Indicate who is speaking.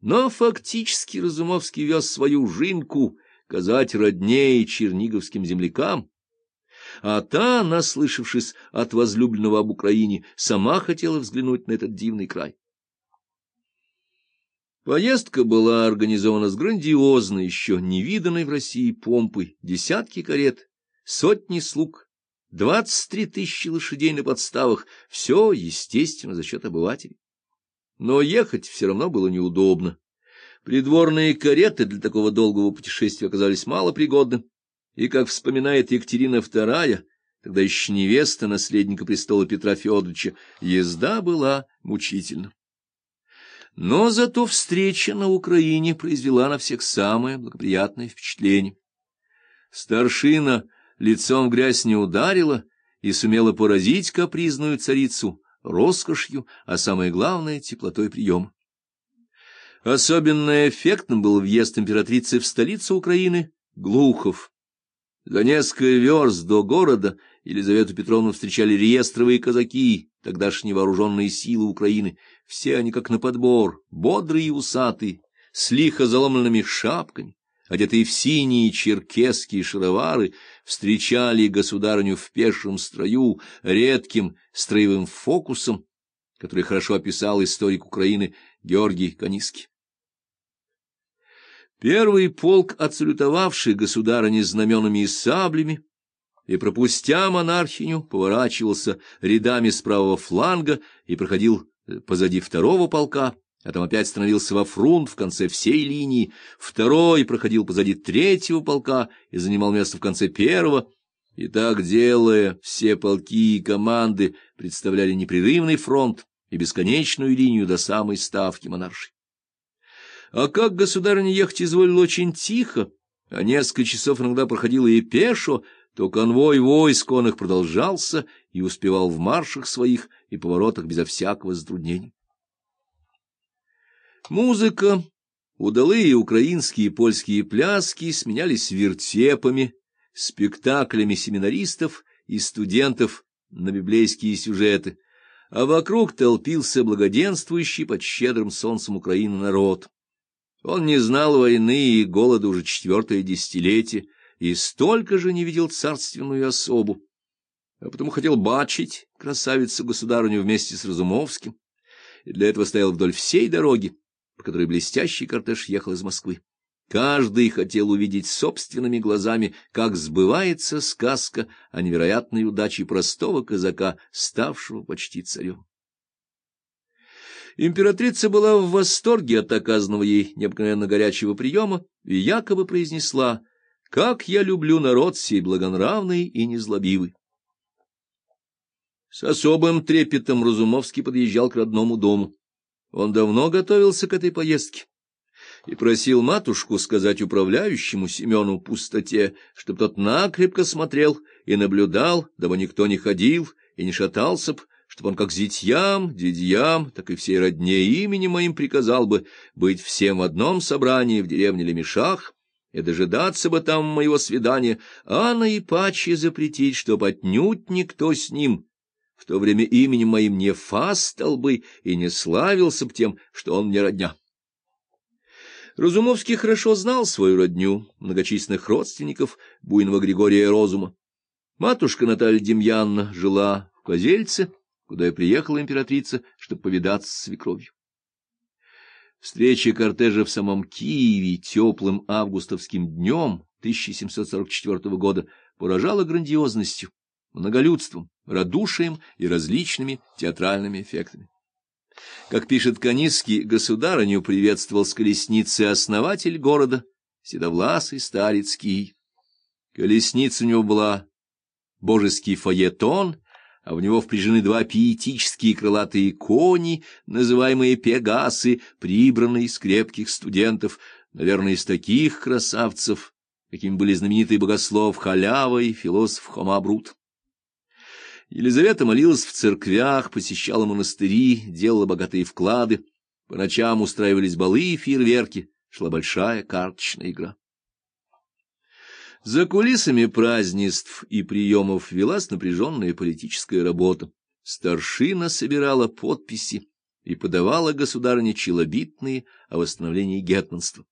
Speaker 1: Но фактически Разумовский вез свою жинку казать роднее черниговским землякам, а та, наслышавшись от возлюбленного об Украине, сама хотела взглянуть на этот дивный край. Поездка была организована с грандиозной, еще невиданной в России помпой, десятки карет, сотни слуг, двадцать три тысячи лошадей на подставах, все, естественно, за счет обывателей. Но ехать все равно было неудобно. Придворные кареты для такого долгого путешествия оказались малопригодны, и, как вспоминает Екатерина II, тогда еще невеста наследника престола Петра Федоровича, езда была мучительна. Но зато встреча на Украине произвела на всех самое благоприятное впечатление. Старшина лицом в грязь не ударила и сумела поразить капризную царицу роскошью, а самое главное — теплотой приема. Особенно эффектным был въезд императрицы в столицу Украины — Глухов. За несколько верст до города Елизавету Петровну встречали реестровые казаки, тогдашние вооруженные силы Украины. Все они как на подбор, бодрые и усатые, с лихо заломленными шапками, одетые в синие черкесские шаровары, встречали государыню в пешем строю редким строевым фокусом, который хорошо описал историк Украины Георгий Каниский. Первый полк, отсалютовавший государыне знаменами и саблями, и, пропустя монархиню, поворачивался рядами с правого фланга и проходил позади второго полка, а там опять становился во фрунт в конце всей линии, второй проходил позади третьего полка и занимал место в конце первого, и так делая, все полки и команды представляли непрерывный фронт и бесконечную линию до самой ставки монаршей. А как государыня ехать изволила очень тихо, а несколько часов иногда проходила и пешо, то конвой войск он их продолжался и успевал в маршах своих и поворотах безо всякого затруднения. Музыка, удалые украинские и польские пляски сменялись вертепами, спектаклями семинаристов и студентов на библейские сюжеты, а вокруг толпился благоденствующий под щедрым солнцем Украины народ. Он не знал войны и голода уже четвертое десятилетие, и столько же не видел царственную особу, а потому хотел бачить красавицу-государыню вместе с Разумовским, и для этого стоял вдоль всей дороги, по которой блестящий кортеж ехал из Москвы. Каждый хотел увидеть собственными глазами, как сбывается сказка о невероятной удаче простого казака, ставшего почти царем. Императрица была в восторге от оказанного ей необыкновенно горячего приема и якобы произнесла «Как я люблю народ сей благонравный и незлобивый». С особым трепетом Разумовский подъезжал к родному дому. Он давно готовился к этой поездке и просил матушку сказать управляющему Семену пустоте, чтобы тот накрепко смотрел и наблюдал, дабы никто не ходил и не шатался б, чтобы он как зятьям, дядьям, так и всей родне именем моим приказал бы быть всем в одном собрании в деревне Лемешах и дожидаться бы там моего свидания, а наипаче запретить, чтоб отнюдь никто с ним в то время именем моим не фастал бы и не славился б тем, что он мне родня. Разумовский хорошо знал свою родню, многочисленных родственников буйного Григория Розума. Матушка Наталья Демьянна жила в Козельце, куда и приехала императрица, чтобы повидаться с свекровью. Встреча кортежа в самом Киеве теплым августовским днем 1744 года поражала грандиозностью, многолюдством, радушием и различными театральными эффектами. Как пишет Каницкий, государыню приветствовал с колесницы основатель города, седовласый старец Кий. Колесница у него была божеский фаетон — а в него впряжены два пиетические крылатые кони, называемые пегасы, прибранные из крепких студентов, наверное, из таких красавцев, какими были знаменитый богослов Халява и философ Хома Брут. Елизавета молилась в церквях, посещала монастыри, делала богатые вклады, по ночам устраивались балы и фейерверки, шла большая карточная игра. За кулисами празднеств и приемов велась напряженная политическая работа. Старшина собирала подписи и подавала государыне челобитные о восстановлении гетманства.